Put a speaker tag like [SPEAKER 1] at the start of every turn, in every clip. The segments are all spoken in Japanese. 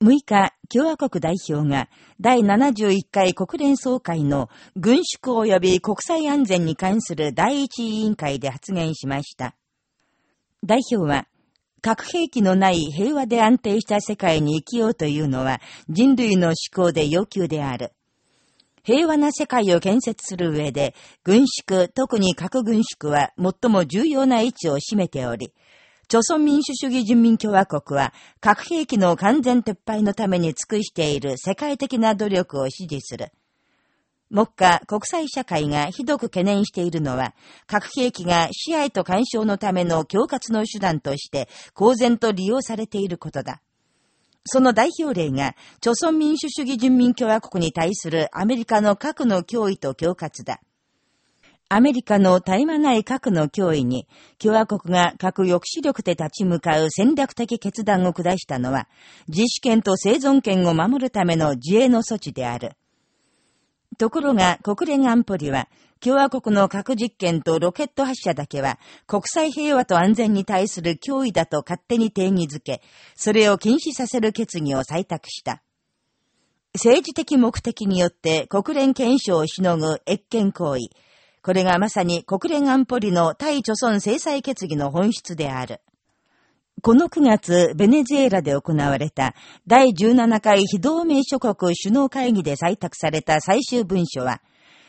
[SPEAKER 1] 6日、共和国代表が第71回国連総会の軍縮及び国際安全に関する第一委員会で発言しました。代表は、核兵器のない平和で安定した世界に生きようというのは人類の思考で要求である。平和な世界を建設する上で、軍縮、特に核軍縮は最も重要な位置を占めており、朝鮮民主主義人民共和国は核兵器の完全撤廃のために尽くしている世界的な努力を支持する。目下、国際社会がひどく懸念しているのは、核兵器が支配と干渉のための恐喝の手段として公然と利用されていることだ。その代表例が、朝鮮民主主義人民共和国に対するアメリカの核の脅威と恐喝だ。アメリカの絶え間ない核の脅威に、共和国が核抑止力で立ち向かう戦略的決断を下したのは、自主権と生存権を守るための自衛の措置である。ところが国連安保理は、共和国の核実験とロケット発射だけは、国際平和と安全に対する脅威だと勝手に定義づけ、それを禁止させる決議を採択した。政治的目的によって国連憲章をしのぐ越権行為、これがまさに国連安保理の対貯村制裁決議の本質である。この9月、ベネズエラで行われた第17回非同盟諸国首脳会議で採択された最終文書は、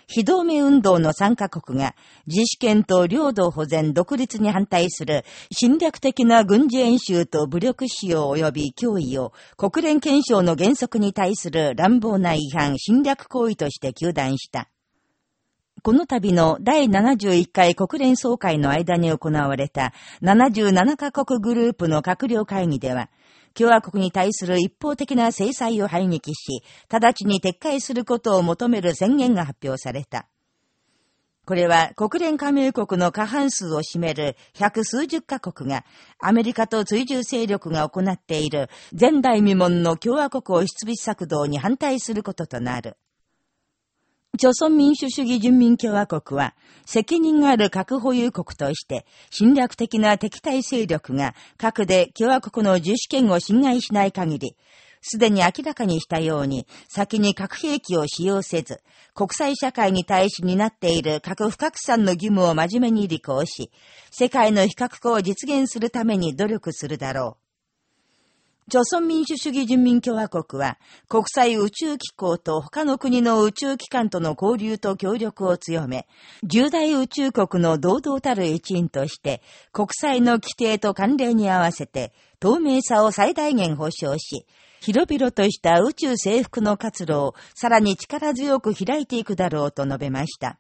[SPEAKER 1] 非同盟運動の参加国が自主権と領土保全独立に反対する侵略的な軍事演習と武力使用及び脅威を国連憲章の原則に対する乱暴な違反侵略行為として求断した。この度の第71回国連総会の間に行われた77カ国グループの閣僚会議では、共和国に対する一方的な制裁を排撃し、直ちに撤回することを求める宣言が発表された。これは国連加盟国の過半数を占める百数十カ国がアメリカと追従勢力が行っている前代未聞の共和国を出備策動に反対することとなる。朝鮮民主主義人民共和国は、責任がある核保有国として、侵略的な敵対勢力が核で共和国の自主権を侵害しない限り、すでに明らかにしたように、先に核兵器を使用せず、国際社会に対し担っている核不拡散の義務を真面目に履行し、世界の非核化を実現するために努力するだろう。朝鮮民主主義人民共和国は、国際宇宙機構と他の国の宇宙機関との交流と協力を強め、重大宇宙国の堂々たる一員として、国際の規定と慣例に合わせて、透明さを最大限保障し、広々とした宇宙征服の活路をさらに力強く開いていくだろうと述べました。